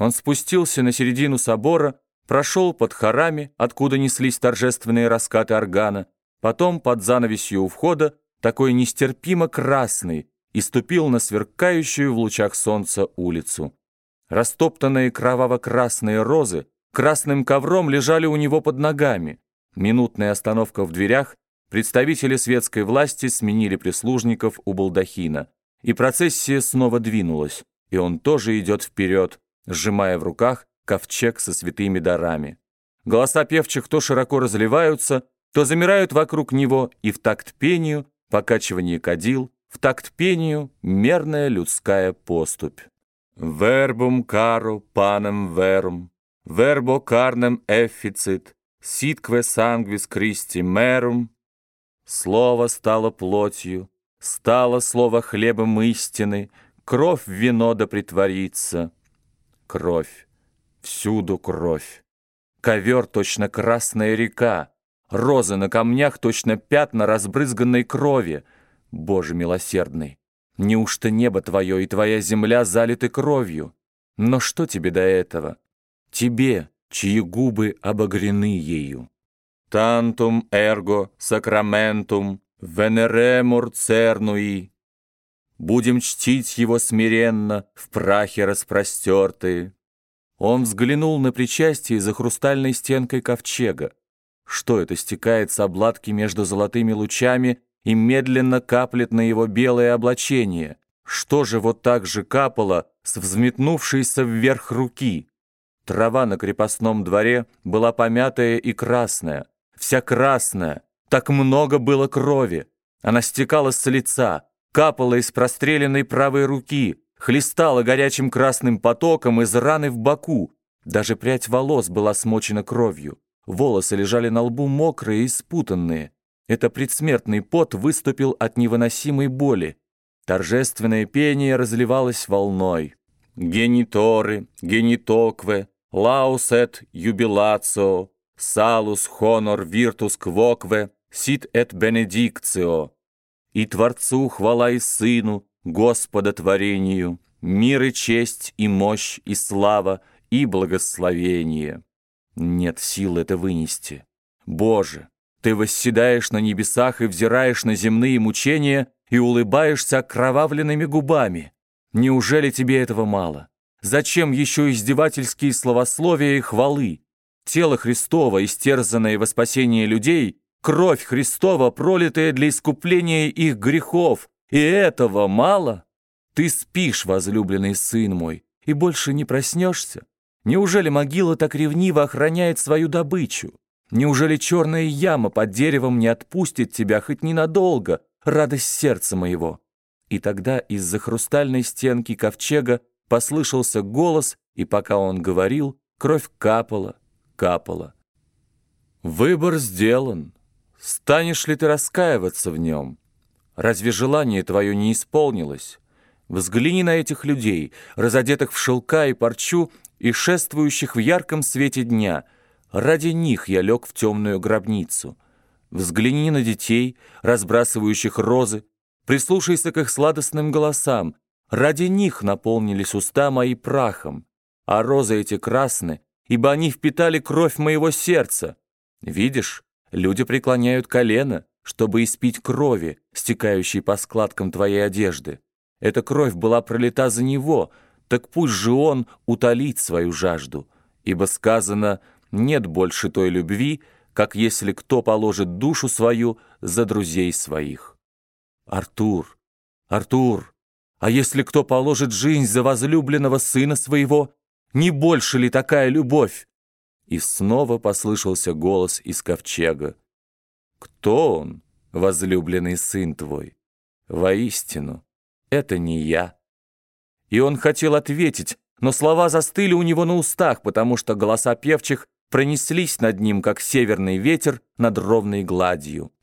Он спустился на середину собора, прошел под хорами, откуда неслись торжественные раскаты органа, потом под занавесью у входа, такой нестерпимо красный, и ступил на сверкающую в лучах солнца улицу. Растоптанные кроваво-красные розы красным ковром лежали у него под ногами. Минутная остановка в дверях, представители светской власти сменили прислужников у балдахина, и процессия снова двинулась, и он тоже идет вперед, сжимая в руках ковчег со святыми дарами. Голоса певчих то широко разливаются, то замирают вокруг него, и в такт пению, покачивание кадил, в такт пению мерная людская поступь. «Вербум кару панем верум, вербо карнем эффицит, ситкве сангвис Кристи мерум». Слово стало плотью, стало слово хлебом истины, кровь в вино да притворится. Кровь, всюду кровь. Ковер точно красная река, розы на камнях точно пятна разбрызганной крови. Боже милосердный, неужто небо твое и твоя земля залиты кровью? Но что тебе до этого? Тебе, чьи губы обогрены ею. Тантум эрго сакраментум венеремур цернуи. Будем чтить его смиренно, в прахе распростертые. Он взглянул на причастие за хрустальной стенкой ковчега. Что это стекает с обладки между золотыми лучами и медленно каплет на его белое облачение? Что же вот так же капало с взметнувшейся вверх руки? Трава на крепостном дворе была помятая и красная, вся красная, так много было крови. Она стекала с лица, капала из простреленной правой руки, хлестала горячим красным потоком из раны в боку. Даже прядь волос была смочена кровью. Волосы лежали на лбу мокрые и спутанные. Это предсмертный пот выступил от невыносимой боли. Торжественное пение разливалось волной. «Гениторы, генитокве, лаус эт юбилацио, салус хонор виртус квокве, сит эт бенедикцио». И Творцу хвала и Сыну, Господа творению, мир и честь, и мощь, и слава, и благословение. Нет сил это вынести. Боже, Ты восседаешь на небесах и взираешь на земные мучения и улыбаешься окровавленными губами. Неужели тебе этого мало? Зачем еще издевательские словословия и хвалы? Тело Христово, истерзанное во спасение людей, Кровь Христова, пролитая для искупления их грехов, и этого мало? Ты спишь, возлюбленный сын мой, и больше не проснешься? Неужели могила так ревниво охраняет свою добычу? Неужели черная яма под деревом не отпустит тебя хоть ненадолго, радость сердца моего?» И тогда из-за хрустальной стенки ковчега послышался голос, и пока он говорил, кровь капала, капала. «Выбор сделан». Станешь ли ты раскаиваться в нем? Разве желание твое не исполнилось? Взгляни на этих людей, разодетых в шелка и парчу и шествующих в ярком свете дня. Ради них я лег в темную гробницу. Взгляни на детей, разбрасывающих розы, прислушайся к их сладостным голосам. Ради них наполнились уста мои прахом, а розы эти красны, ибо они впитали кровь моего сердца. Видишь, Люди преклоняют колено, чтобы испить крови, стекающей по складкам твоей одежды. Эта кровь была пролита за него, так пусть же он утолит свою жажду. Ибо сказано, нет больше той любви, как если кто положит душу свою за друзей своих. Артур, Артур, а если кто положит жизнь за возлюбленного сына своего, не больше ли такая любовь? И снова послышался голос из ковчега. «Кто он, возлюбленный сын твой? Воистину, это не я». И он хотел ответить, но слова застыли у него на устах, потому что голоса певчих пронеслись над ним, как северный ветер над ровной гладью.